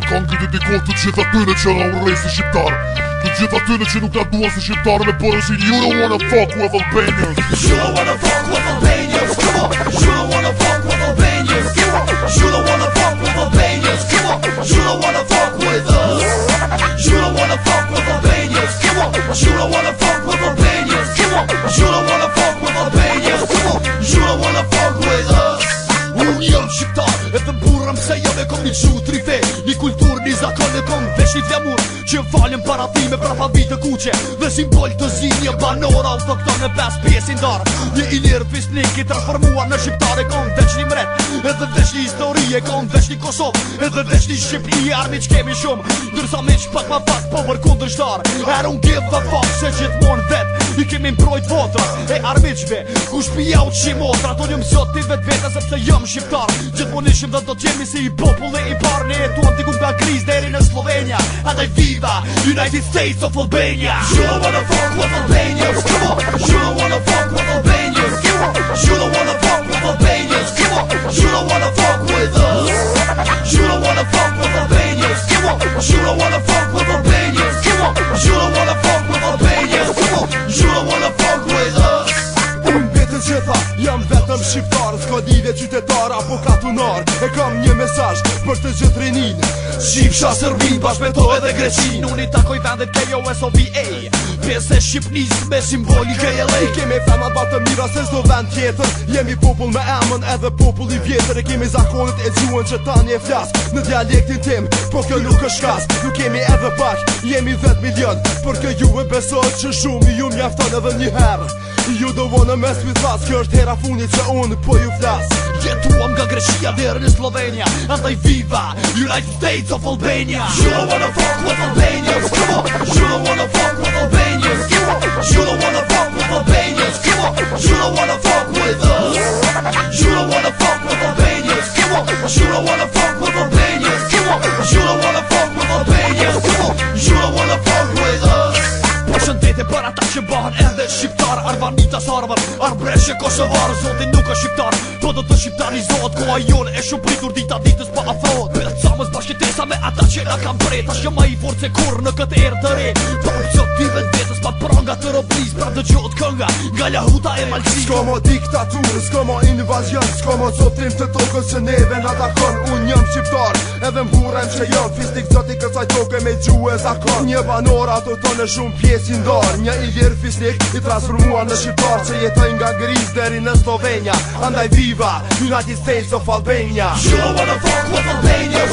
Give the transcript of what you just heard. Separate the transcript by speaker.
Speaker 1: jakan Gibi bir kol të gjitha tyne që nga urrejsi shqiptar Të gjitha tyne që nuk na duan si shqiptar Me bërën si you don't wanna fuck with Albanians You don't wanna fuck with Albanians Come on, you
Speaker 2: don't wanna fuck with Albanians Come on, you don't wanna fuck with Albanians Come on, you don't wanna fuck with us You don't wanna fuck with Albanians Come on, you don't wanna fuck with Albanians Come on, you don't wanna fuck with
Speaker 3: Albanians Come on, you don't wanna fuck with us Unë jam shqiptar, edhe burram se jam e kom një qutri cultura Qa ka në tonë dhe shi dhe murë Që falem para fi me prafa vitë të kuqe Dhe simbol të zi një banora U të këto në pes pjesin darë Një i lirë fisnik i transformua në shqiptare Kon dhe shi mret Edhe dhe shi historie Kon dhe shi kosov Edhe dhe shi shqipi Armi që kemi shumë Dërsa me që pak ma pak Po për kundër shtarë Erë unë give dhe fakë Se gjithë monë vetë I kemi mbrojt votra E armi Ku shpi jau që shimo Tra të një mësot të vetë vetë Asë pëse jam shqiptarë Gjithë monishim dhe do t'jemi Si i popullë e i parë Ne e tuan t'i kumë ka krizë Dhe and I viva United States of Albania You don't wanna fuck with Albania Come on You don't wanna
Speaker 2: fuck with Albania Come on You don't wanna fuck with Albania Come on You don't wanna fuck with us You don't wanna fuck with Albania Come on You don't wanna fuck with Albania Come on
Speaker 1: You don't wanna fuck with Albania Come on You don't wanna fuck with us Jam vetëm shqiptarë, s'ko dhide qytetarë, apo katunarë E kam një mesajsh,
Speaker 3: të gjithë rinin Shqipësha me bashkëpeto edhe Greqin Unë i takoj vendet K.O.S.O.V.A Pese Shqipnis me simbolike e lej Kemi fema batë të mira se
Speaker 1: zdo vend tjetër Jemi popull me emën edhe popull i vjetër E kemi zakonet e gjuën që ta një flas Në dialektin tim, po kjo nuk është kasë Nuk kemi edhe pak, jemi 10 milion Por kjo ju e besot që shumë ju mjafton edhe një herë Ju do vonë me smith vas Kjo është hera funit që unë po ju flas Jetuam here in Slovenia And I viva United States of Albania You don't wanna fuck with Albanians
Speaker 2: Come on You don't wanna fuck with Albanians Come on You don't wanna fuck with Albanians Come on You don't wanna fuck with us You don't wanna fuck with Albanians Come on You don't wanna fuck
Speaker 3: with Albanians Come on You don't wanna fuck with Albanians Come on You don't wanna fuck with vete për ata që bëhen edhe shqiptar Arvanita sarvar, arbreshe kosovar Zotin nuk është shqiptar, do po do të shqiptari zot Ko a jon e shumë pritur dita ditës pa afrot Për të samës bashkitesa me ata që nga kam bret Ashtë jëma i forë se kur në këtë erë të re po Për për qëtë dy vetës pa pranga të robriz Pra të gjotë kënga, nga lahuta e malqin Sko
Speaker 1: mo diktaturë, sko mo invazion Sko mo zotim të tokës që neve nga ta kon Unë jëm shqiptar, edhe mburen jo, kësaj me Një banor ato të në shumë pjesin dor shqiptar i djerë fisnik i transformua në shqiptar Që jetoj nga Gris deri në Slovenia Andaj viva, United States of Albania You know what the fuck with Albania